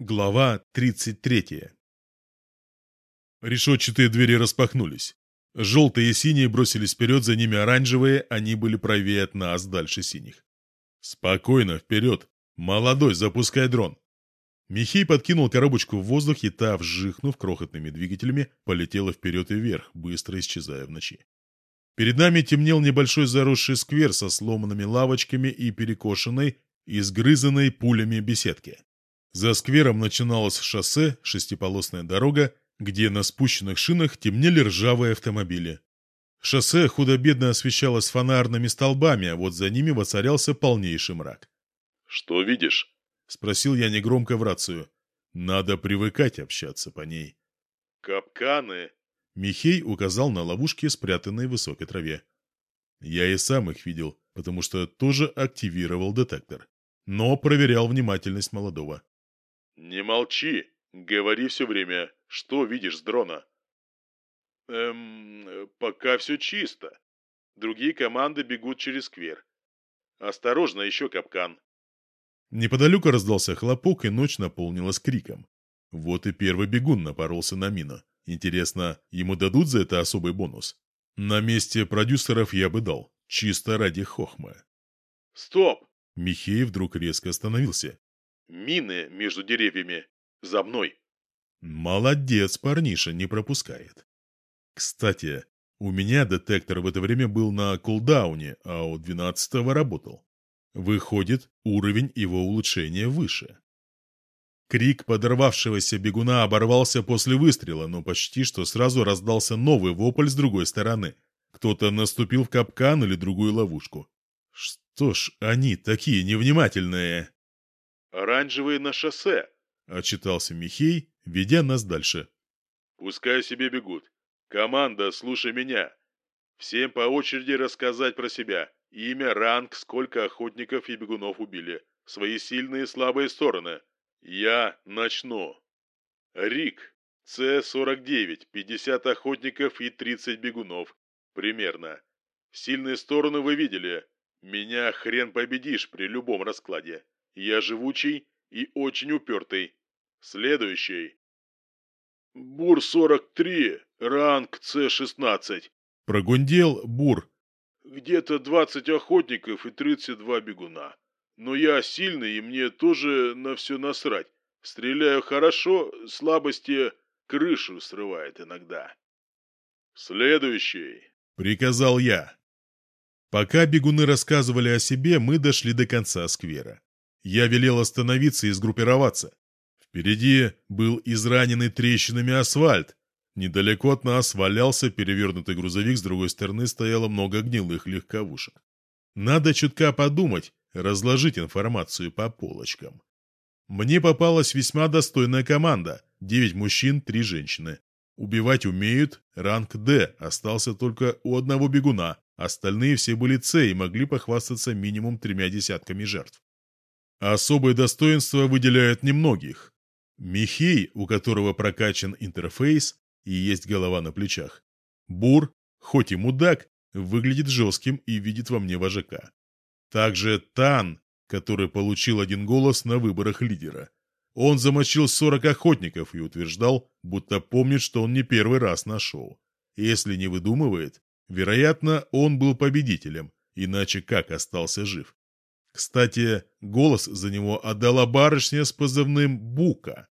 Глава 33 Решетчатые двери распахнулись. Желтые и синие бросились вперед, за ними оранжевые, они были правее от нас, дальше синих. «Спокойно, вперед! Молодой, запускай дрон!» Михей подкинул коробочку в воздух, и та, вжихнув крохотными двигателями, полетела вперед и вверх, быстро исчезая в ночи. Перед нами темнел небольшой заросший сквер со сломанными лавочками и перекошенной, изгрызанной пулями беседки. За сквером начиналось шоссе, шестиполосная дорога, где на спущенных шинах темнели ржавые автомобили. Шоссе худо-бедно освещалось фонарными столбами, а вот за ними воцарялся полнейший мрак. «Что видишь?» — спросил я негромко в рацию. «Надо привыкать общаться по ней». «Капканы!» Михей указал на ловушки, спрятанные в высокой траве. Я и сам их видел, потому что тоже активировал детектор, но проверял внимательность молодого. «Не молчи. Говори все время. Что видишь с дрона?» «Эм, пока все чисто. Другие команды бегут через сквер. Осторожно, еще капкан». Неподалеку раздался хлопок, и ночь наполнилась криком. Вот и первый бегун напоролся на мину. Интересно, ему дадут за это особый бонус? На месте продюсеров я бы дал, чисто ради хохма. «Стоп!» Михей вдруг резко остановился. Мины между деревьями. За мной. Молодец, парниша, не пропускает. Кстати, у меня детектор в это время был на кулдауне, а у двенадцатого работал. Выходит, уровень его улучшения выше. Крик подорвавшегося бегуна оборвался после выстрела, но почти что сразу раздался новый вопль с другой стороны. Кто-то наступил в капкан или другую ловушку. Что ж, они такие невнимательные. «Оранжевые на шоссе», — отчитался Михей, ведя нас дальше. «Пускай себе бегут. Команда, слушай меня. Всем по очереди рассказать про себя. Имя, ранг, сколько охотников и бегунов убили. Свои сильные и слабые стороны. Я начну. Рик. С-49. 50 охотников и 30 бегунов. Примерно. Сильные стороны вы видели. Меня хрен победишь при любом раскладе. Я живучий и очень упертый. Следующий. Бур-43, ранг С-16. Прогундел Бур. Где-то 20 охотников и 32 бегуна. Но я сильный, и мне тоже на все насрать. Стреляю хорошо, слабости крышу срывает иногда. Следующий. Приказал я. Пока бегуны рассказывали о себе, мы дошли до конца сквера. Я велел остановиться и сгруппироваться. Впереди был израненный трещинами асфальт. Недалеко от нас валялся перевернутый грузовик, с другой стороны стояло много гнилых легковушек. Надо чутка подумать, разложить информацию по полочкам. Мне попалась весьма достойная команда. Девять мужчин, три женщины. Убивать умеют, ранг «Д» остался только у одного бегуна, остальные все были «С» и могли похвастаться минимум тремя десятками жертв. Особое достоинство выделяют немногих. Михей, у которого прокачан интерфейс и есть голова на плечах. Бур, хоть и мудак, выглядит жестким и видит во мне вожака. Также Тан, который получил один голос на выборах лидера. Он замочил 40 охотников и утверждал, будто помнит, что он не первый раз на шоу. Если не выдумывает, вероятно, он был победителем, иначе как остался жив. Кстати, голос за него отдала барышня с позывным «Бука».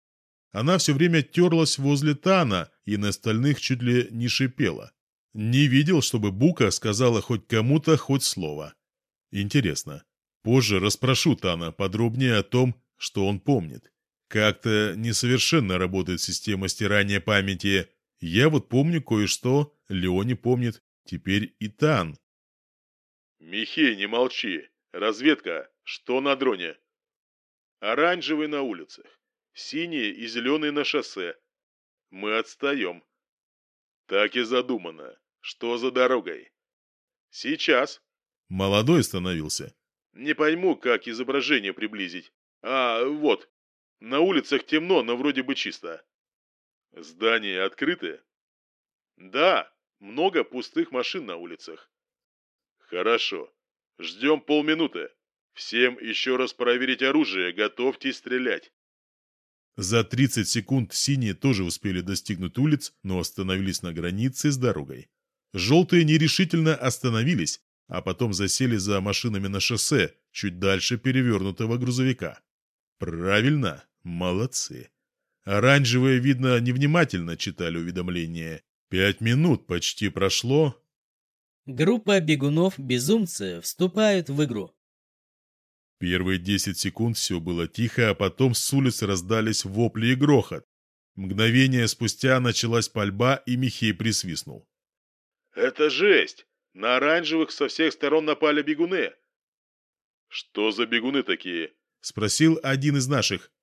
Она все время терлась возле Тана и на остальных чуть ли не шипела. Не видел, чтобы Бука сказала хоть кому-то хоть слово. Интересно. Позже расспрошу Тана подробнее о том, что он помнит. Как-то несовершенно работает система стирания памяти. Я вот помню кое-что, Леони помнит, теперь и Тан. «Михей, не молчи!» Разведка. Что на дроне? Оранжевый на улицах. Синие и зеленые на шоссе. Мы отстаем. Так и задумано. Что за дорогой? Сейчас. Молодой остановился. Не пойму, как изображение приблизить. А, вот. На улицах темно, но вроде бы чисто. Здания открыты? Да, много пустых машин на улицах. Хорошо. Ждем полминуты. Всем еще раз проверить оружие, готовьтесь стрелять. За 30 секунд синие тоже успели достигнуть улиц, но остановились на границе с дорогой. Желтые нерешительно остановились, а потом засели за машинами на шоссе, чуть дальше перевернутого грузовика. Правильно, молодцы. Оранжевые, видно, невнимательно читали уведомления. Пять минут почти прошло. Группа бегунов-безумцы вступают в игру. Первые десять секунд все было тихо, а потом с улиц раздались вопли и грохот. Мгновение спустя началась пальба, и Михей присвистнул. «Это жесть! На оранжевых со всех сторон напали бегуны!» «Что за бегуны такие?» — спросил один из наших.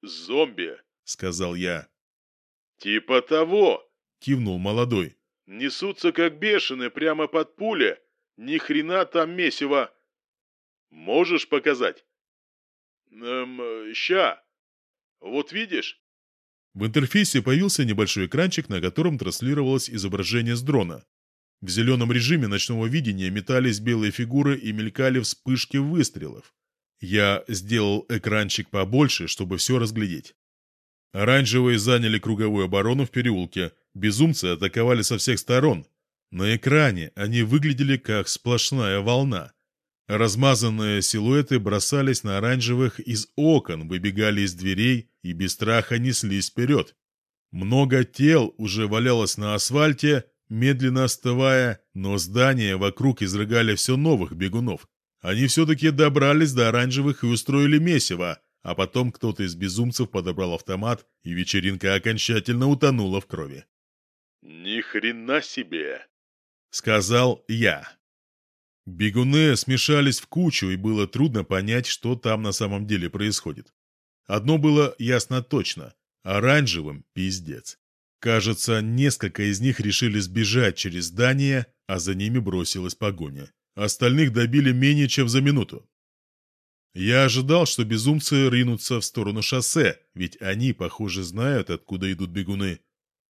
«Зомби», — сказал я. «Типа того!» — кивнул молодой. «Несутся как бешеные прямо под пули. Ни хрена там месиво!» Можешь показать? Эм, ща. Вот видишь? В интерфейсе появился небольшой экранчик, на котором транслировалось изображение с дрона. В зеленом режиме ночного видения метались белые фигуры и мелькали вспышки выстрелов. Я сделал экранчик побольше, чтобы все разглядеть. Оранжевые заняли круговую оборону в переулке. Безумцы атаковали со всех сторон. На экране они выглядели как сплошная волна. Размазанные силуэты бросались на оранжевых из окон, выбегали из дверей и без страха неслись вперед. Много тел уже валялось на асфальте, медленно остывая, но здания вокруг изрыгали все новых бегунов. Они все-таки добрались до оранжевых и устроили месиво, а потом кто-то из безумцев подобрал автомат, и вечеринка окончательно утонула в крови. «Ни хрена себе!» — сказал я. Бегуны смешались в кучу, и было трудно понять, что там на самом деле происходит. Одно было ясно точно – оранжевым пиздец. Кажется, несколько из них решили сбежать через здание, а за ними бросилась погоня. Остальных добили менее чем за минуту. Я ожидал, что безумцы ринутся в сторону шоссе, ведь они, похоже, знают, откуда идут бегуны.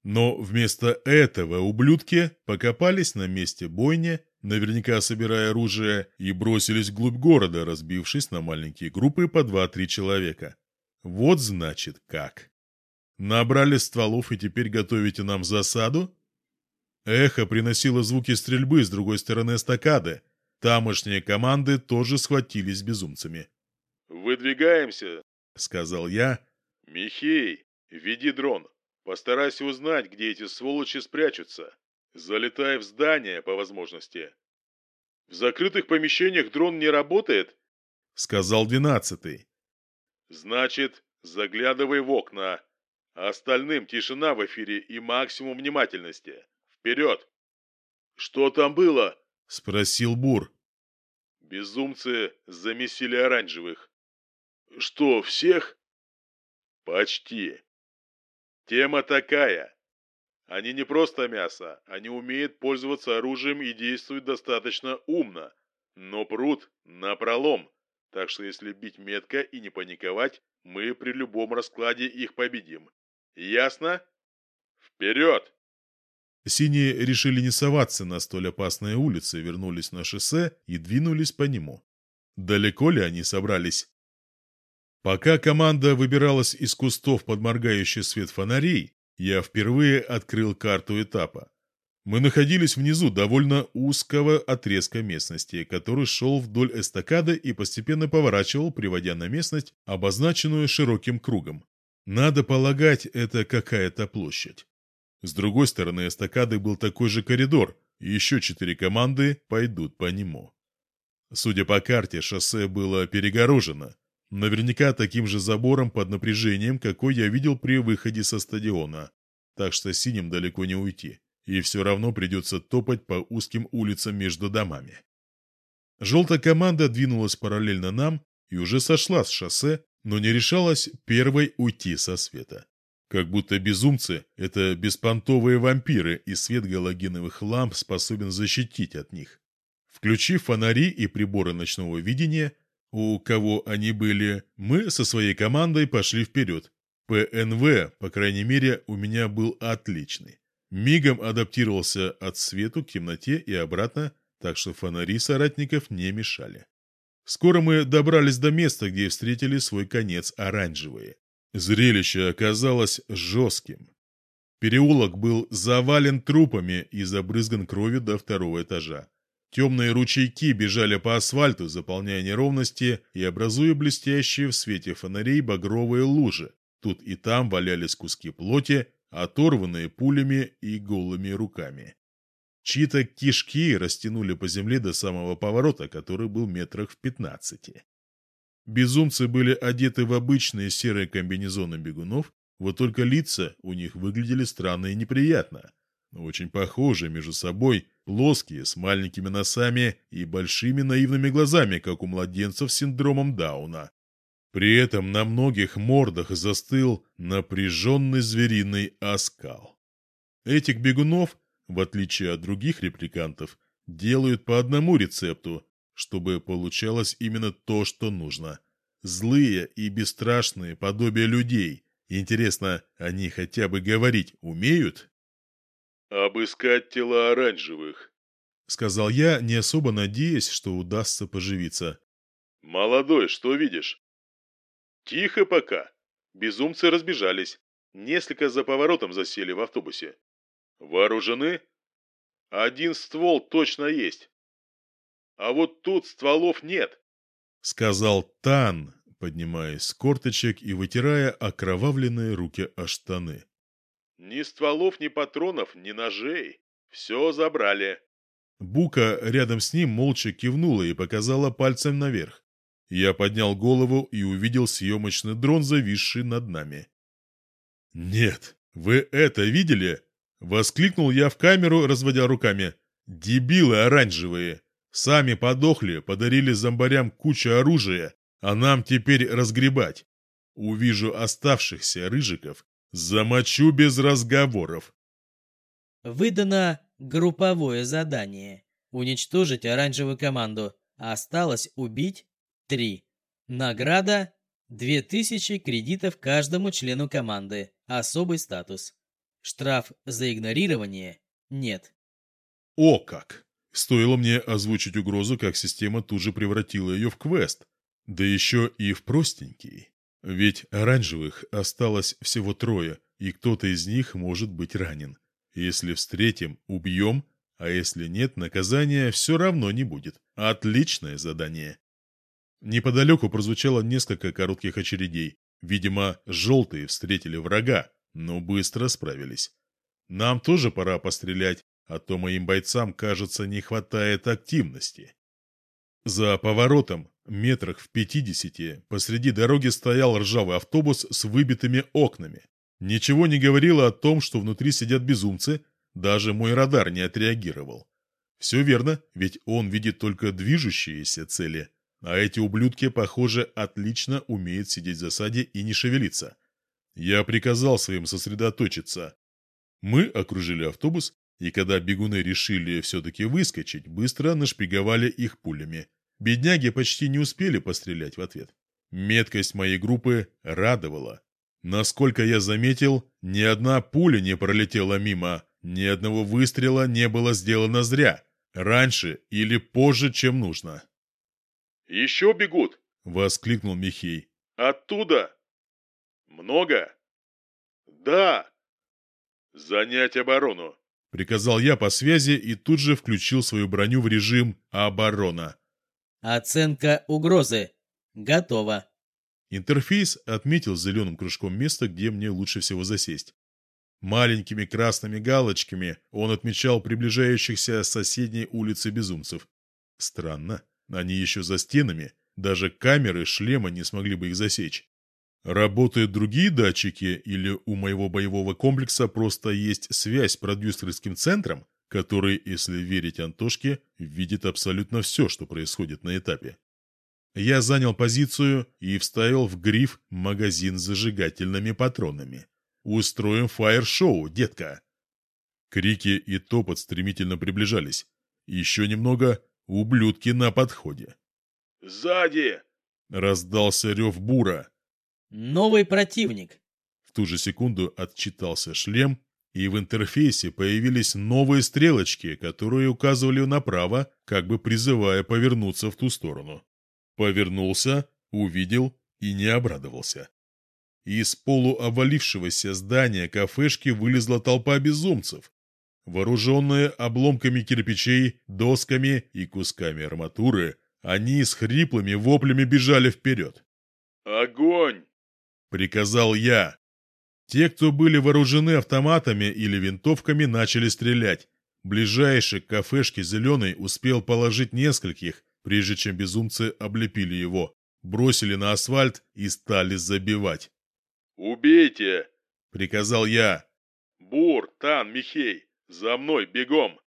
Но вместо этого ублюдки покопались на месте бойни наверняка собирая оружие, и бросились вглубь города, разбившись на маленькие группы по два-три человека. Вот значит как. Набрали стволов и теперь готовите нам засаду? Эхо приносило звуки стрельбы с другой стороны эстакады. Тамошние команды тоже схватились безумцами. «Выдвигаемся», — сказал я. «Михей, веди дрон. Постарайся узнать, где эти сволочи спрячутся. Залетай в здание по возможности. В закрытых помещениях дрон не работает? Сказал двенадцатый. Значит, заглядывай в окна. А остальным тишина в эфире и максимум внимательности. Вперед! Что там было? Спросил Бур. Безумцы замесили оранжевых. Что, всех? Почти. Тема такая. Они не просто мясо, они умеют пользоваться оружием и действуют достаточно умно. Но прут напролом. Так что если бить метко и не паниковать, мы при любом раскладе их победим. Ясно? Вперед! Синие решили не соваться на столь опасные улицы, вернулись на шоссе и двинулись по нему. Далеко ли они собрались? Пока команда выбиралась из кустов под моргающий свет фонарей, я впервые открыл карту этапа. Мы находились внизу довольно узкого отрезка местности, который шел вдоль эстакады и постепенно поворачивал, приводя на местность, обозначенную широким кругом. Надо полагать, это какая-то площадь. С другой стороны эстакады был такой же коридор, и еще четыре команды пойдут по нему. Судя по карте, шоссе было перегорожено. Наверняка таким же забором под напряжением, какой я видел при выходе со стадиона. Так что синим далеко не уйти. И все равно придется топать по узким улицам между домами. Желтая команда двинулась параллельно нам и уже сошла с шоссе, но не решалась первой уйти со света. Как будто безумцы — это беспонтовые вампиры, и свет галогеновых ламп способен защитить от них. Включив фонари и приборы ночного видения, у кого они были, мы со своей командой пошли вперед. ПНВ, по крайней мере, у меня был отличный. Мигом адаптировался от свету к темноте и обратно, так что фонари соратников не мешали. Скоро мы добрались до места, где встретили свой конец оранжевые. Зрелище оказалось жестким. Переулок был завален трупами и забрызган кровью до второго этажа. Темные ручейки бежали по асфальту, заполняя неровности и образуя блестящие в свете фонарей багровые лужи. Тут и там валялись куски плоти, оторванные пулями и голыми руками. Чьи-то кишки растянули по земле до самого поворота, который был метрах в пятнадцати. Безумцы были одеты в обычные серые комбинезоны бегунов, вот только лица у них выглядели странно и неприятно. Очень похожи между собой, плоские, с маленькими носами и большими наивными глазами, как у младенцев с синдромом Дауна. При этом на многих мордах застыл напряженный звериный оскал. Этих бегунов, в отличие от других репликантов, делают по одному рецепту, чтобы получалось именно то, что нужно. Злые и бесстрашные подобия людей. Интересно, они хотя бы говорить умеют? «Обыскать тела оранжевых», — сказал я, не особо надеясь, что удастся поживиться. «Молодой, что видишь?» «Тихо пока. Безумцы разбежались. Несколько за поворотом засели в автобусе. Вооружены? Один ствол точно есть. А вот тут стволов нет, — сказал Тан, поднимаясь с корточек и вытирая окровавленные руки о штаны. Ни стволов, ни патронов, ни ножей. Все забрали. Бука рядом с ним молча кивнула и показала пальцем наверх. Я поднял голову и увидел съемочный дрон, зависший над нами. «Нет, вы это видели?» — воскликнул я в камеру, разводя руками. «Дебилы оранжевые! Сами подохли, подарили зомбарям кучу оружия, а нам теперь разгребать. Увижу оставшихся рыжиков, замочу без разговоров». Выдано групповое задание. Уничтожить оранжевую команду. Осталось убить три. Награда 2000 кредитов каждому члену команды. Особый статус. Штраф за игнорирование нет. О как! Стоило мне озвучить угрозу, как система тут же превратила ее в квест. Да еще и в простенький. Ведь оранжевых осталось всего трое, и кто-то из них может быть ранен. Если встретим, убьем, а если нет, наказания все равно не будет. Отличное задание. Неподалеку прозвучало несколько коротких очередей. Видимо, желтые встретили врага, но быстро справились. Нам тоже пора пострелять, а то моим бойцам, кажется, не хватает активности. За поворотом, метрах в пятидесяти, посреди дороги стоял ржавый автобус с выбитыми окнами. Ничего не говорило о том, что внутри сидят безумцы, даже мой радар не отреагировал. Все верно, ведь он видит только движущиеся цели – а эти ублюдки, похоже, отлично умеют сидеть в засаде и не шевелиться. Я приказал своим сосредоточиться. Мы окружили автобус, и когда бегуны решили все-таки выскочить, быстро нашпиговали их пулями. Бедняги почти не успели пострелять в ответ. Меткость моей группы радовала. Насколько я заметил, ни одна пуля не пролетела мимо, ни одного выстрела не было сделано зря, раньше или позже, чем нужно. «Еще бегут!» — воскликнул Михей. «Оттуда!» «Много?» «Да!» «Занять оборону!» — приказал я по связи и тут же включил свою броню в режим «Оборона». «Оценка угрозы. Готово». Интерфейс отметил зеленым кружком место, где мне лучше всего засесть. Маленькими красными галочками он отмечал приближающихся с соседней улицы безумцев. Странно. Они еще за стенами, даже камеры шлема не смогли бы их засечь. Работают другие датчики или у моего боевого комплекса просто есть связь с продюсерским центром, который, если верить Антошке, видит абсолютно все, что происходит на этапе. Я занял позицию и вставил в гриф магазин с зажигательными патронами. Устроим фаер-шоу, детка. Крики и топот стремительно приближались. Еще немного, Ублюдки на подходе. «Сзади!» — раздался рев бура. «Новый противник!» В ту же секунду отчитался шлем, и в интерфейсе появились новые стрелочки, которые указывали направо, как бы призывая повернуться в ту сторону. Повернулся, увидел и не обрадовался. Из полуобвалившегося здания кафешки вылезла толпа безумцев. Вооруженные обломками кирпичей, досками и кусками арматуры, они с хриплыми воплями бежали вперед. «Огонь!» — приказал я. Те, кто были вооружены автоматами или винтовками, начали стрелять. Ближайший к кафешке «Зеленый» успел положить нескольких, прежде чем безумцы облепили его, бросили на асфальт и стали забивать. «Убейте!» — приказал я. «Бур, Тан, Михей, за мной, бегом!»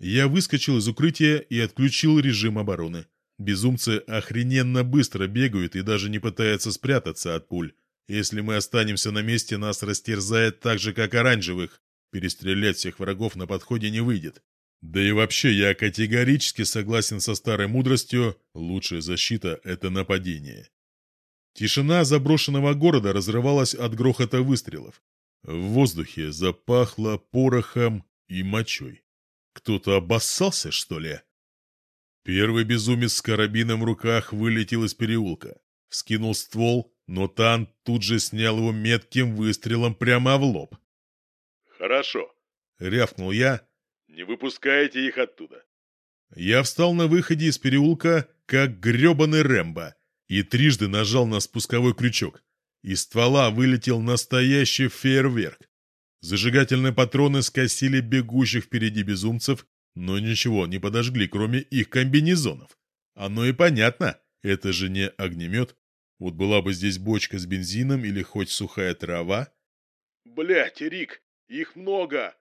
Я выскочил из укрытия и отключил режим обороны. Безумцы охрененно быстро бегают и даже не пытаются спрятаться от пуль. Если мы останемся на месте, нас растерзает так же, как оранжевых. Перестрелять всех врагов на подходе не выйдет. Да и вообще, я категорически согласен со старой мудростью «лучшая защита – это нападение». Тишина заброшенного города разрывалась от грохота выстрелов. В воздухе запахло порохом и мочой. Кто-то обоссался, что ли? Первый безумец с карабином в руках вылетел из переулка. Вскинул ствол, но Тан тут же снял его метким выстрелом прямо в лоб. «Хорошо», — рявкнул я. «Не выпускайте их оттуда». Я встал на выходе из переулка, как гребаный Рэмбо, и трижды нажал на спусковой крючок. Из ствола вылетел настоящий фейерверк. Зажигательные патроны скосили бегущих впереди безумцев, но ничего не подожгли, кроме их комбинезонов. Оно и понятно, это же не огнемет. Вот была бы здесь бочка с бензином или хоть сухая трава. Блять, Рик, их много!»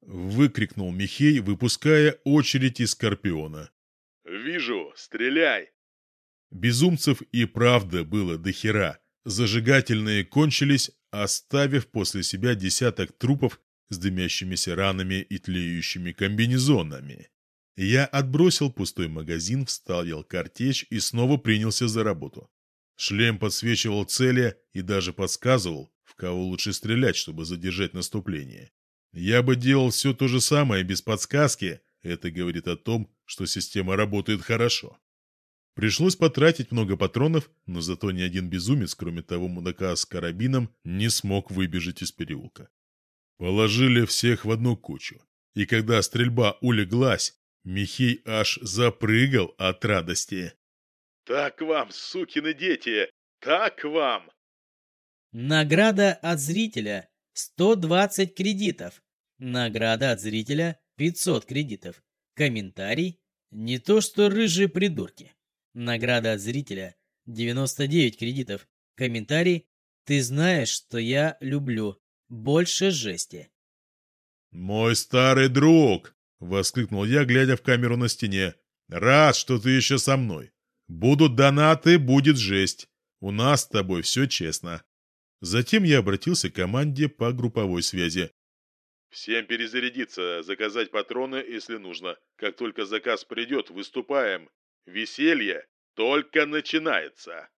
Выкрикнул Михей, выпуская очередь из Скорпиона. «Вижу, стреляй!» Безумцев и правда было до хера. Зажигательные кончились, оставив после себя десяток трупов с дымящимися ранами и тлеющими комбинезонами. Я отбросил пустой магазин, вставил картечь и снова принялся за работу. Шлем подсвечивал цели и даже подсказывал, в кого лучше стрелять, чтобы задержать наступление. Я бы делал все то же самое без подсказки, это говорит о том, что система работает хорошо. Пришлось потратить много патронов, но зато ни один безумец, кроме того мудака с карабином, не смог выбежать из переулка. Положили всех в одну кучу. И когда стрельба улеглась, Михей аж запрыгал от радости. «Так вам, сукины дети! Так вам!» Награда от зрителя 120 кредитов. Награда от зрителя 500 кредитов. Комментарий не то что рыжие придурки. Награда от зрителя 99 кредитов. Комментарий ты знаешь, что я люблю. Больше жести. «Мой старый друг!» — воскликнул я, глядя в камеру на стене. «Рад, что ты еще со мной. Будут донаты, будет жесть. У нас с тобой все честно». Затем я обратился к команде по групповой связи. «Всем перезарядиться, заказать патроны, если нужно. Как только заказ придет, выступаем. Веселье только начинается».